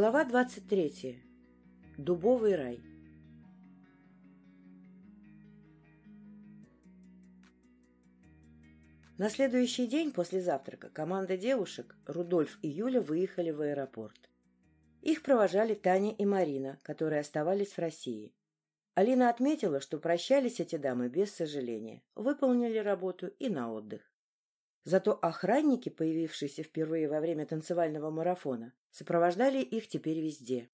Глава 23. Дубовый рай. На следующий день после завтрака команда девушек, Рудольф и Юля, выехали в аэропорт. Их провожали Таня и Марина, которые оставались в России. Алина отметила, что прощались эти дамы без сожаления, выполнили работу и на отдых. Зато охранники, появившиеся впервые во время танцевального марафона, сопровождали их теперь везде.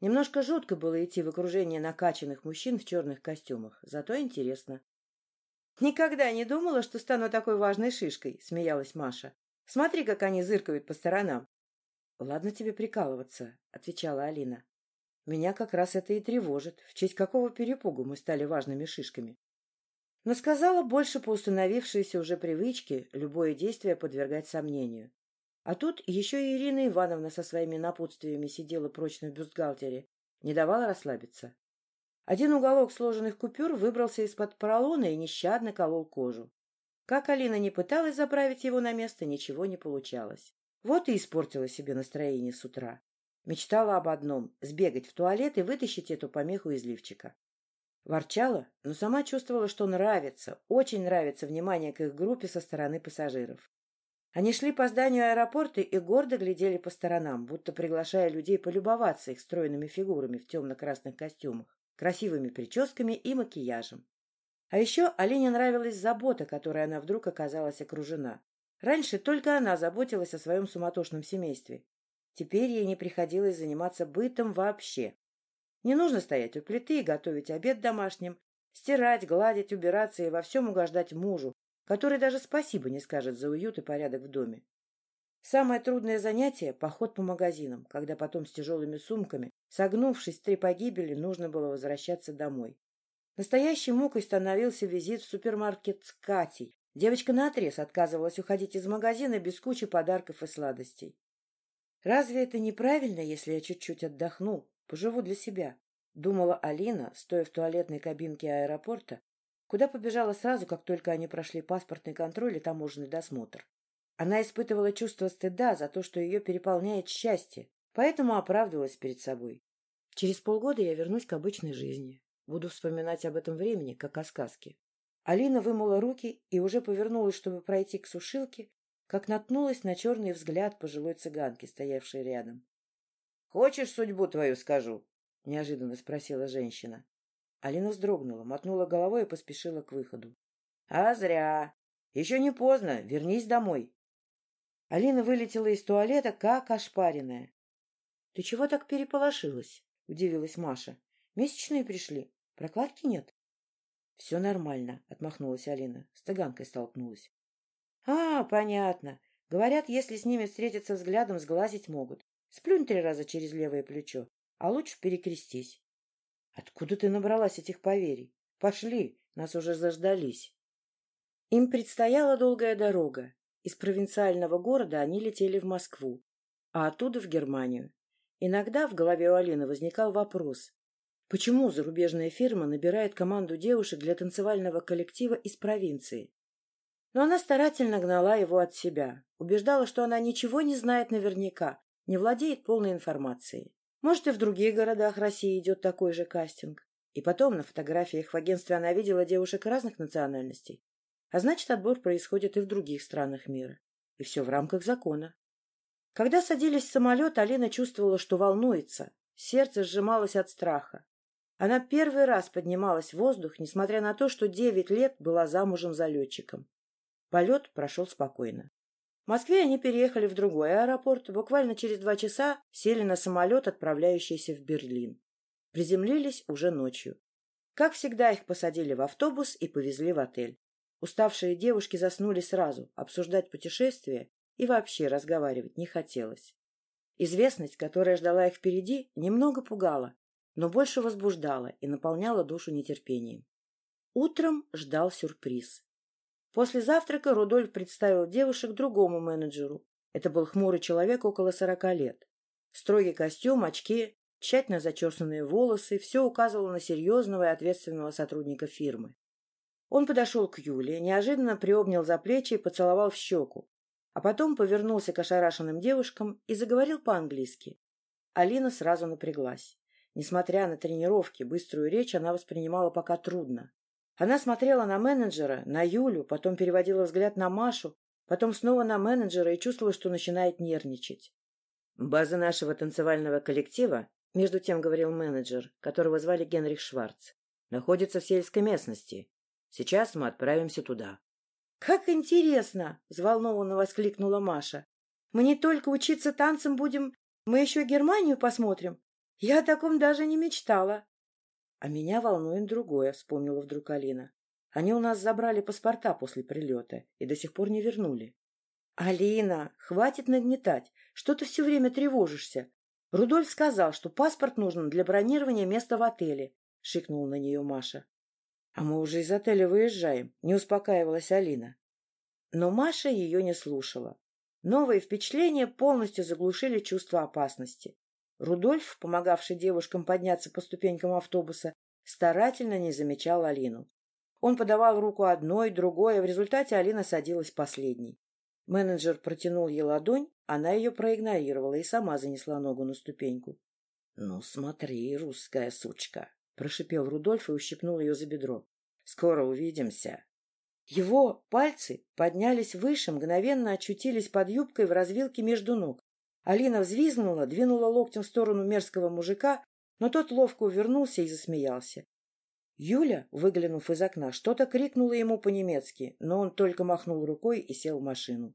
Немножко жутко было идти в окружении накачанных мужчин в черных костюмах, зато интересно. «Никогда не думала, что стану такой важной шишкой», — смеялась Маша. «Смотри, как они зыркают по сторонам». «Ладно тебе прикалываться», — отвечала Алина. «Меня как раз это и тревожит. В честь какого перепугу мы стали важными шишками?» Но сказала больше по установившейся уже привычке любое действие подвергать сомнению. А тут еще и Ирина Ивановна со своими напутствиями сидела прочно в бюстгальтере, не давала расслабиться. Один уголок сложенных купюр выбрался из-под поролона и нещадно колол кожу. Как Алина не пыталась заправить его на место, ничего не получалось. Вот и испортила себе настроение с утра. Мечтала об одном — сбегать в туалет и вытащить эту помеху из лифчика. Ворчала, но сама чувствовала, что нравится, очень нравится внимание к их группе со стороны пассажиров. Они шли по зданию аэропорта и гордо глядели по сторонам, будто приглашая людей полюбоваться их стройными фигурами в темно-красных костюмах, красивыми прическами и макияжем. А еще Алине нравилась забота, которой она вдруг оказалась окружена. Раньше только она заботилась о своем суматошном семействе. Теперь ей не приходилось заниматься бытом вообще. Не нужно стоять у плиты и готовить обед домашним, стирать, гладить, убираться и во всем угождать мужу, который даже спасибо не скажет за уют и порядок в доме. Самое трудное занятие — поход по магазинам, когда потом с тяжелыми сумками, согнувшись три погибели, нужно было возвращаться домой. Настоящей мукой становился визит в супермаркет с Катей. Девочка наотрез отказывалась уходить из магазина без кучи подарков и сладостей. Разве это неправильно, если я чуть-чуть отдохну, Поживу для себя, — думала Алина, стоя в туалетной кабинке аэропорта, куда побежала сразу, как только они прошли паспортный контроль и таможенный досмотр. Она испытывала чувство стыда за то, что ее переполняет счастье, поэтому оправдывалась перед собой. Через полгода я вернусь к обычной жизни. Буду вспоминать об этом времени, как о сказке. Алина вымыла руки и уже повернулась, чтобы пройти к сушилке, как наткнулась на черный взгляд пожилой цыганки, стоявшей рядом. Хочешь, судьбу твою скажу? — неожиданно спросила женщина. Алина вздрогнула, мотнула головой и поспешила к выходу. — А зря. Еще не поздно. Вернись домой. Алина вылетела из туалета, как ошпаренная. — Ты чего так переполошилась? — удивилась Маша. — Месячные пришли. Прокладки нет? — Все нормально, — отмахнулась Алина. С таганкой столкнулась. — А, понятно. Говорят, если с ними встретиться взглядом, сглазить могут. Сплюнь три раза через левое плечо, а лучше перекрестись. — Откуда ты набралась этих поверий? Пошли, нас уже заждались. Им предстояла долгая дорога. Из провинциального города они летели в Москву, а оттуда в Германию. Иногда в голове у Алины возникал вопрос, почему зарубежная фирма набирает команду девушек для танцевального коллектива из провинции? Но она старательно гнала его от себя, убеждала, что она ничего не знает наверняка, не владеет полной информацией. Может, и в других городах России идет такой же кастинг. И потом на фотографиях в агентстве она видела девушек разных национальностей. А значит, отбор происходит и в других странах мира. И все в рамках закона. Когда садились в самолет, Алина чувствовала, что волнуется. Сердце сжималось от страха. Она первый раз поднималась в воздух, несмотря на то, что девять лет была замужем за летчиком. Полет прошел спокойно. Москве они переехали в другой аэропорт, буквально через два часа сели на самолет, отправляющийся в Берлин. Приземлились уже ночью. Как всегда, их посадили в автобус и повезли в отель. Уставшие девушки заснули сразу, обсуждать путешествие и вообще разговаривать не хотелось. Известность, которая ждала их впереди, немного пугала, но больше возбуждала и наполняла душу нетерпением. Утром ждал сюрприз. После завтрака Рудольф представил девушек другому менеджеру. Это был хмурый человек около сорока лет. Строгий костюм, очки, тщательно зачесанные волосы — все указывало на серьезного и ответственного сотрудника фирмы. Он подошел к Юле, неожиданно приобнял за плечи и поцеловал в щеку, а потом повернулся к ошарашенным девушкам и заговорил по-английски. Алина сразу напряглась. Несмотря на тренировки, быструю речь она воспринимала пока трудно. Она смотрела на менеджера, на Юлю, потом переводила взгляд на Машу, потом снова на менеджера и чувствовала, что начинает нервничать. «База нашего танцевального коллектива», — между тем говорил менеджер, которого звали Генрих Шварц, — «находится в сельской местности. Сейчас мы отправимся туда». «Как интересно!» — взволнованно воскликнула Маша. «Мы не только учиться танцам будем, мы еще Германию посмотрим. Я о таком даже не мечтала». — А меня волнует другое, — вспомнила вдруг Алина. Они у нас забрали паспорта после прилета и до сих пор не вернули. — Алина, хватит нагнетать. Что ты все время тревожишься? Рудольф сказал, что паспорт нужен для бронирования места в отеле, — шикнула на нее Маша. — А мы уже из отеля выезжаем, — не успокаивалась Алина. Но Маша ее не слушала. Новые впечатления полностью заглушили чувство опасности. Рудольф, помогавший девушкам подняться по ступенькам автобуса, старательно не замечал Алину. Он подавал руку одной, другой, а в результате Алина садилась последней. Менеджер протянул ей ладонь, она ее проигнорировала и сама занесла ногу на ступеньку. — Ну, смотри, русская сучка! — прошипел Рудольф и ущипнул ее за бедро. — Скоро увидимся. Его пальцы поднялись выше, мгновенно очутились под юбкой в развилке между ног. Алина взвизгнула, двинула локтем в сторону мерзкого мужика, но тот ловко увернулся и засмеялся. Юля, выглянув из окна, что-то крикнула ему по-немецки, но он только махнул рукой и сел в машину.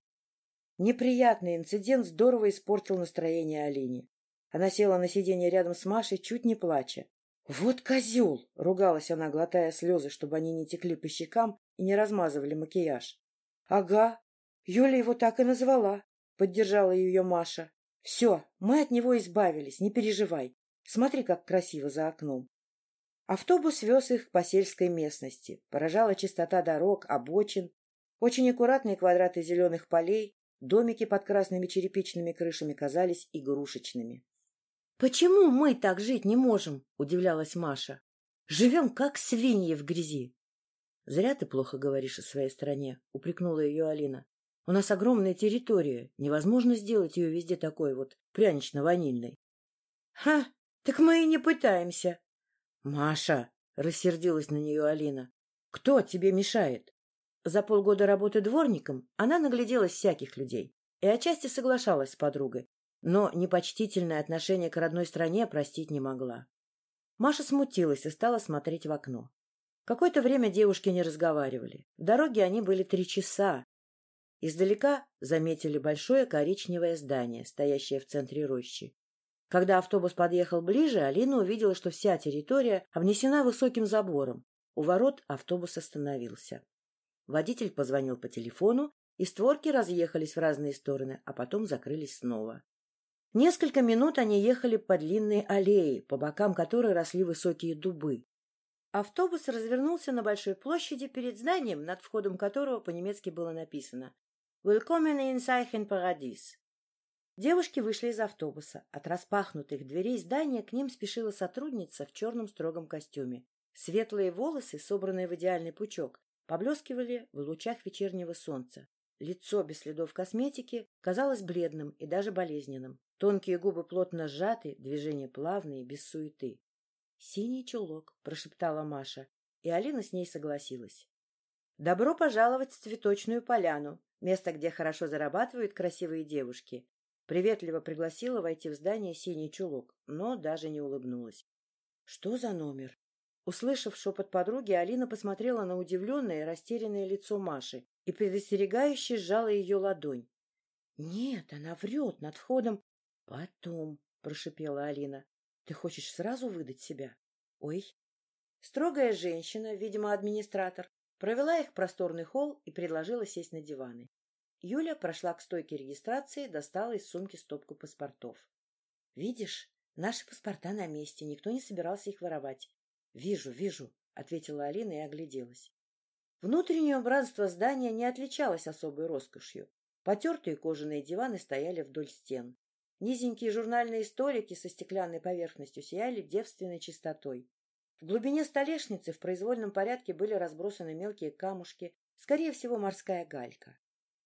Неприятный инцидент здорово испортил настроение Алине. Она села на сиденье рядом с Машей, чуть не плача. «Вот козел!» — ругалась она, глотая слезы, чтобы они не текли по щекам и не размазывали макияж. «Ага, Юля его так и назвала», — поддержала ее Маша. Все, мы от него избавились, не переживай. Смотри, как красиво за окном. Автобус вез их по сельской местности. Поражала чистота дорог, обочин, очень аккуратные квадраты зеленых полей, домики под красными черепичными крышами казались игрушечными. — Почему мы так жить не можем? — удивлялась Маша. — Живем, как свиньи в грязи. — Зря ты плохо говоришь о своей стране, — упрекнула ее Алина. У нас огромная территория, невозможно сделать ее везде такой вот прянично-ванильной. — Ха, так мы и не пытаемся. — Маша, — рассердилась на нее Алина, — кто тебе мешает? За полгода работы дворником она нагляделась всяких людей и отчасти соглашалась с подругой, но непочтительное отношение к родной стране простить не могла. Маша смутилась и стала смотреть в окно. Какое-то время девушки не разговаривали. В дороге они были три часа, Издалека заметили большое коричневое здание, стоящее в центре рощи. Когда автобус подъехал ближе, Алина увидела, что вся территория обнесена высоким забором. У ворот автобус остановился. Водитель позвонил по телефону, и створки разъехались в разные стороны, а потом закрылись снова. Несколько минут они ехали по длинной аллее, по бокам которой росли высокие дубы. Автобус развернулся на большой площади перед зданием, над входом которого по-немецки было написано «Willkommen in Paradies». Девушки вышли из автобуса. От распахнутых дверей здания к ним спешила сотрудница в черном строгом костюме. Светлые волосы, собранные в идеальный пучок, поблескивали в лучах вечернего солнца. Лицо без следов косметики казалось бледным и даже болезненным. Тонкие губы плотно сжаты, движения плавные, без суеты. — Синий чулок, — прошептала Маша, и Алина с ней согласилась. — Добро пожаловать в цветочную поляну, Место, где хорошо зарабатывают красивые девушки. Приветливо пригласила войти в здание синий чулок, но даже не улыбнулась. — Что за номер? Услышав шепот подруги, Алина посмотрела на удивленное и растерянное лицо Маши и предостерегающе сжала ее ладонь. — Нет, она врет над входом. — Потом, — прошипела Алина. — Ты хочешь сразу выдать себя? — Ой. Строгая женщина, видимо, администратор, провела их в просторный холл и предложила сесть на диваны. Юля прошла к стойке регистрации, достала из сумки стопку паспортов. — Видишь, наши паспорта на месте, никто не собирался их воровать. — Вижу, вижу, — ответила Алина и огляделась. Внутреннее убранство здания не отличалось особой роскошью. Потертые кожаные диваны стояли вдоль стен. Низенькие журнальные столики со стеклянной поверхностью сияли девственной чистотой. В глубине столешницы в произвольном порядке были разбросаны мелкие камушки, скорее всего, морская галька.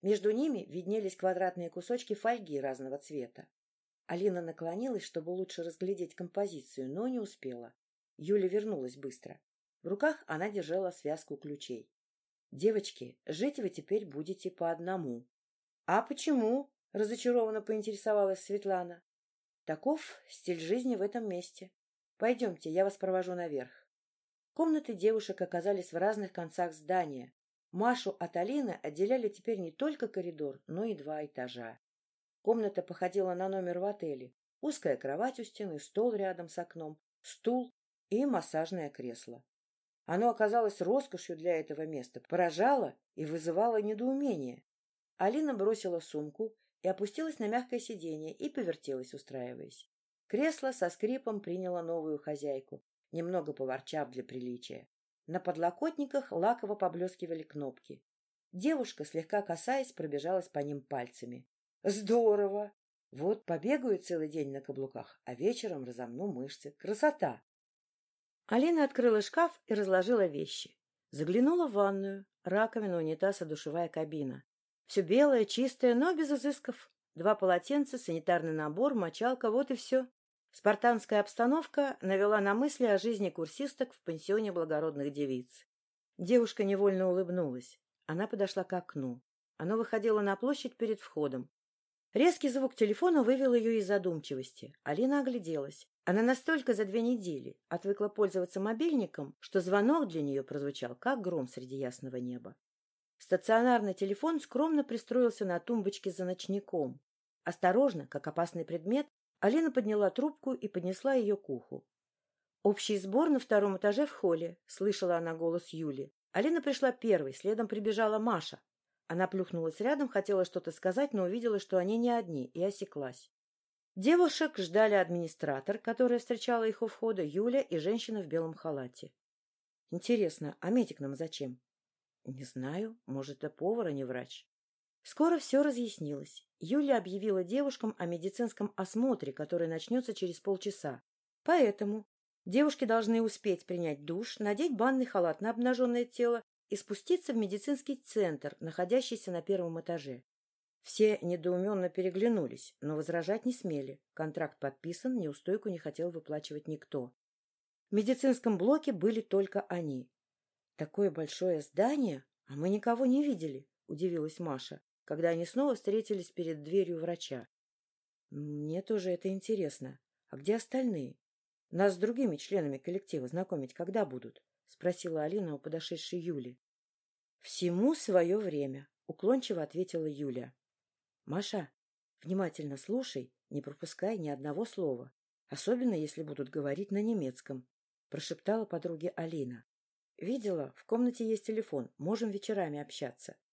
Между ними виднелись квадратные кусочки фольги разного цвета. Алина наклонилась, чтобы лучше разглядеть композицию, но не успела. Юля вернулась быстро. В руках она держала связку ключей. — Девочки, жить вы теперь будете по одному. — А почему? — разочарованно поинтересовалась Светлана. — Таков стиль жизни в этом месте. Пойдемте, я вас провожу наверх. Комнаты девушек оказались в разных концах здания. Машу от Алины отделяли теперь не только коридор, но и два этажа. Комната походила на номер в отеле. Узкая кровать у стены, стол рядом с окном, стул и массажное кресло. Оно оказалось роскошью для этого места, поражало и вызывало недоумение. Алина бросила сумку и опустилась на мягкое сиденье и повертелась, устраиваясь. Кресло со скрипом приняло новую хозяйку, немного поворчав для приличия. На подлокотниках лаково поблескивали кнопки. Девушка, слегка касаясь, пробежалась по ним пальцами. Здорово! Вот побегаю целый день на каблуках, а вечером разомну мышцы. Красота! Алина открыла шкаф и разложила вещи. Заглянула в ванную. Раковина, унитаз и душевая кабина. Все белое, чистое, но без изысков. Два полотенца, санитарный набор, мочалка, вот и все. Спартанская обстановка навела на мысли о жизни курсисток в пансионе благородных девиц. Девушка невольно улыбнулась. Она подошла к окну. Оно выходило на площадь перед входом. Резкий звук телефона вывел ее из задумчивости. Алина огляделась. Она настолько за две недели отвыкла пользоваться мобильником, что звонок для нее прозвучал, как гром среди ясного неба. Стационарный телефон скромно пристроился на тумбочке за ночником. Осторожно, как опасный предмет, Алина подняла трубку и поднесла ее к уху. «Общий сбор на втором этаже в холле», — слышала она голос Юли. Алина пришла первой, следом прибежала Маша. Она плюхнулась рядом, хотела что-то сказать, но увидела, что они не одни, и осеклась. Девушек ждали администратор, которая встречала их у входа, Юля и женщина в белом халате. Интересно, а медик нам зачем? Не знаю, может, это повар, а не врач. Скоро все разъяснилось. Юля объявила девушкам о медицинском осмотре, который начнется через полчаса. Поэтому девушки должны успеть принять душ, надеть банный халат на обнаженное тело и спуститься в медицинский центр, находящийся на первом этаже. Все недоуменно переглянулись, но возражать не смели. Контракт подписан, неустойку не хотел выплачивать никто. В медицинском блоке были только они. «Такое большое здание, а мы никого не видели», — удивилась Маша, когда они снова встретились перед дверью врача. «Мне тоже это интересно. А где остальные? Нас с другими членами коллектива знакомить когда будут?» — спросила Алина у подошедшей Юли. — Всему свое время, — уклончиво ответила Юля. — Маша, внимательно слушай, не пропускай ни одного слова, особенно если будут говорить на немецком, — прошептала подруге Алина. — Видела, в комнате есть телефон, можем вечерами общаться. —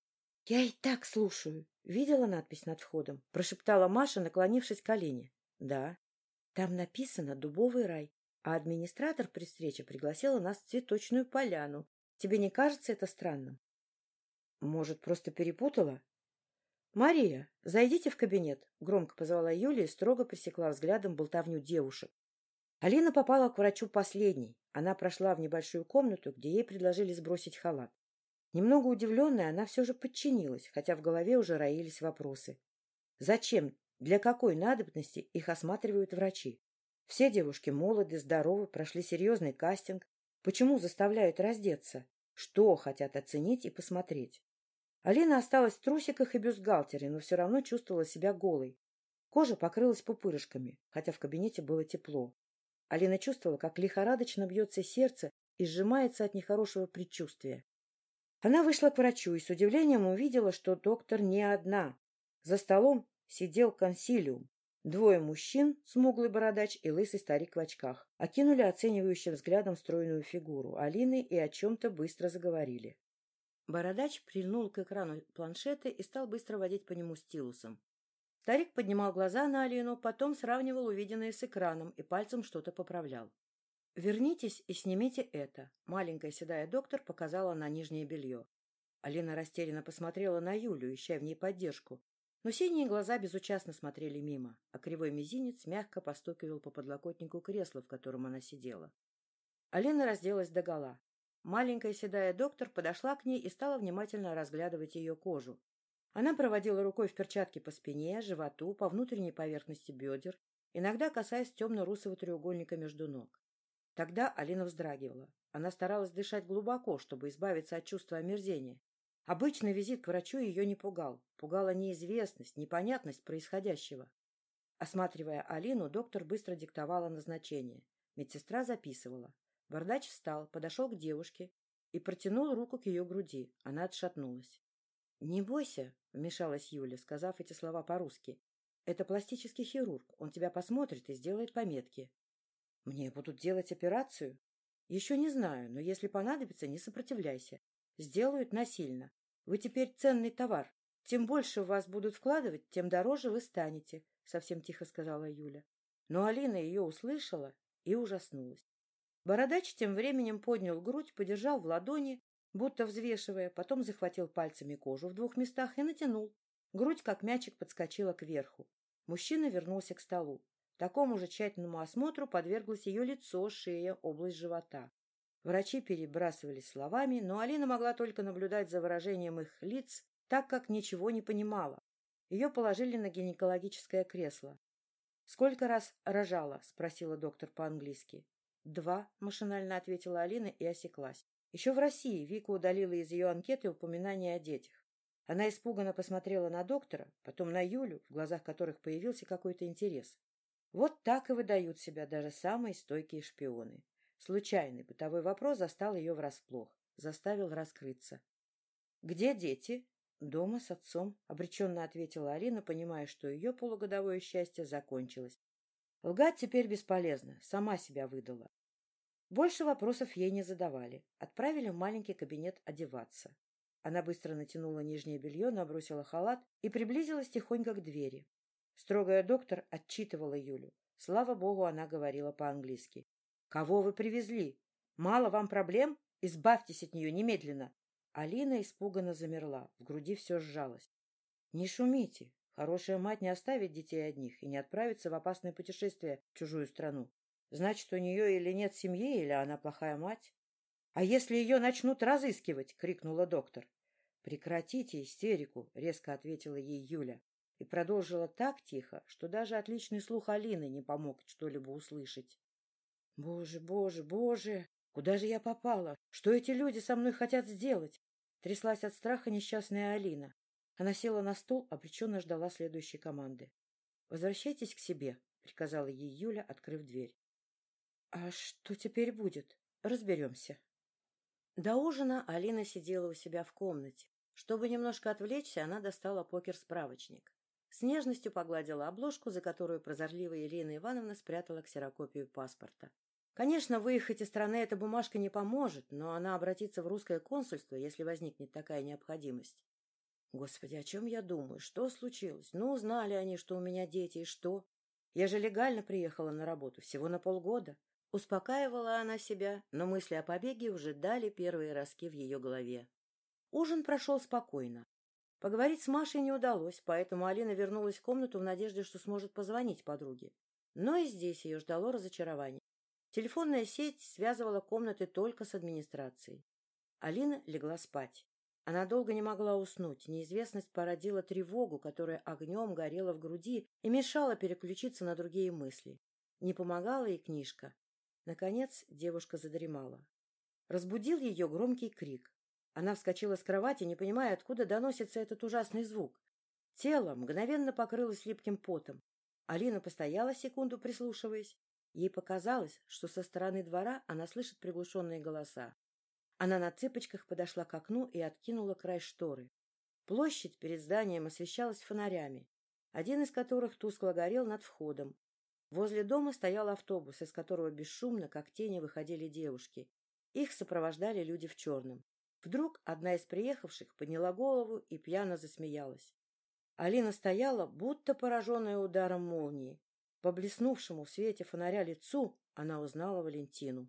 Я и так слушаю. Видела надпись над входом? — прошептала Маша, наклонившись к Алине. — Да. Там написано «Дубовый рай» а администратор при встрече пригласила нас в цветочную поляну. Тебе не кажется это странным? Может, просто перепутала? «Мария, зайдите в кабинет», — громко позвала Юлия и строго пресекла взглядом болтовню девушек. Алина попала к врачу последней. Она прошла в небольшую комнату, где ей предложили сбросить халат. Немного удивленная, она все же подчинилась, хотя в голове уже роились вопросы. Зачем, для какой надобности их осматривают врачи? Все девушки молоды, здоровы, прошли серьезный кастинг. Почему заставляют раздеться? Что хотят оценить и посмотреть? Алина осталась в трусиках и бюстгальтере, но все равно чувствовала себя голой. Кожа покрылась пупырышками, хотя в кабинете было тепло. Алина чувствовала, как лихорадочно бьется сердце и сжимается от нехорошего предчувствия. Она вышла к врачу и с удивлением увидела, что доктор не одна. За столом сидел консилиум. Двое мужчин, смуглый бородач и лысый старик в очках, окинули оценивающим взглядом стройную фигуру Алины и о чем-то быстро заговорили. Бородач прильнул к экрану планшета и стал быстро водить по нему стилусом. Старик поднимал глаза на Алину, потом сравнивал увиденное с экраном и пальцем что-то поправлял. «Вернитесь и снимите это», — маленькая седая доктор показала на нижнее белье. Алина растерянно посмотрела на Юлю, ища в ней поддержку, но синие глаза безучастно смотрели мимо, а кривой мизинец мягко постукивал по подлокотнику кресла, в котором она сидела. Алина разделась догола. Маленькая седая доктор подошла к ней и стала внимательно разглядывать ее кожу. Она проводила рукой в перчатке по спине, животу, по внутренней поверхности бедер, иногда касаясь темно-русого треугольника между ног. Тогда Алина вздрагивала. Она старалась дышать глубоко, чтобы избавиться от чувства омерзения. Обычный визит к врачу ее не пугал. Пугала неизвестность, непонятность происходящего. Осматривая Алину, доктор быстро диктовала назначение. Медсестра записывала. Бардач встал, подошел к девушке и протянул руку к ее груди. Она отшатнулась. — Не бойся, — вмешалась Юля, сказав эти слова по-русски. — Это пластический хирург. Он тебя посмотрит и сделает пометки. — Мне будут делать операцию? — Еще не знаю, но если понадобится, не сопротивляйся. Сделают насильно. Вы теперь ценный товар. Тем больше в вас будут вкладывать, тем дороже вы станете, — совсем тихо сказала Юля. Но Алина ее услышала и ужаснулась. Бородач тем временем поднял грудь, подержал в ладони, будто взвешивая, потом захватил пальцами кожу в двух местах и натянул. Грудь, как мячик, подскочила кверху. Мужчина вернулся к столу. Такому же тщательному осмотру подверглось ее лицо, шея, область живота. Врачи перебрасывались словами, но Алина могла только наблюдать за выражением их лиц, так как ничего не понимала. Ее положили на гинекологическое кресло. — Сколько раз рожала? — спросила доктор по-английски. — Два, — машинально ответила Алина и осеклась. Еще в России Вика удалила из ее анкеты упоминания о детях. Она испуганно посмотрела на доктора, потом на Юлю, в глазах которых появился какой-то интерес. Вот так и выдают себя даже самые стойкие шпионы. Случайный бытовой вопрос застал ее врасплох, заставил раскрыться. — Где дети? — Дома с отцом, — обреченно ответила Алина, понимая, что ее полугодовое счастье закончилось. Лгать теперь бесполезно, сама себя выдала. Больше вопросов ей не задавали. Отправили в маленький кабинет одеваться. Она быстро натянула нижнее белье, набросила халат и приблизилась тихонько к двери. Строгая доктор отчитывала Юлю. Слава богу, она говорила по-английски. — Кого вы привезли? Мало вам проблем? Избавьтесь от нее немедленно. Алина испуганно замерла, в груди все сжалось. — Не шумите. Хорошая мать не оставит детей одних и не отправится в опасное путешествие в чужую страну. Значит, у нее или нет семьи, или она плохая мать. — А если ее начнут разыскивать? — крикнула доктор. — Прекратите истерику, — резко ответила ей Юля. И продолжила так тихо, что даже отличный слух Алины не помог что-либо услышать. — Боже, боже, боже! Куда же я попала? Что эти люди со мной хотят сделать? Тряслась от страха несчастная Алина. Она села на стол, обреченно ждала следующей команды. — Возвращайтесь к себе, — приказала ей Юля, открыв дверь. А что теперь будет? Разберемся. До ужина Алина сидела у себя в комнате. Чтобы немножко отвлечься, она достала покер-справочник. С нежностью погладила обложку, за которую прозорливая Елена Ивановна спрятала ксерокопию паспорта. Конечно, выехать из страны эта бумажка не поможет, но она обратится в русское консульство, если возникнет такая необходимость. Господи, о чем я думаю? Что случилось? Ну, узнали они, что у меня дети, и что? Я же легально приехала на работу, всего на полгода. Успокаивала она себя, но мысли о побеге уже дали первые ростки в ее голове. Ужин прошел спокойно. Поговорить с Машей не удалось, поэтому Алина вернулась в комнату в надежде, что сможет позвонить подруге. Но и здесь ее ждало разочарование. Телефонная сеть связывала комнаты только с администрацией. Алина легла спать. Она долго не могла уснуть. Неизвестность породила тревогу, которая огнем горела в груди и мешала переключиться на другие мысли. Не помогала и книжка. Наконец девушка задремала. Разбудил ее громкий крик. Она вскочила с кровати, не понимая, откуда доносится этот ужасный звук. Тело мгновенно покрылось липким потом. Алина постояла секунду, прислушиваясь. Ей показалось, что со стороны двора она слышит приглушенные голоса. Она на цыпочках подошла к окну и откинула край шторы. Площадь перед зданием освещалась фонарями, один из которых тускло горел над входом, Возле дома стоял автобус, из которого бесшумно, как тени, выходили девушки. Их сопровождали люди в черном. Вдруг одна из приехавших подняла голову и пьяно засмеялась. Алина стояла, будто пораженная ударом молнии. По блеснувшему в свете фонаря лицу она узнала Валентину.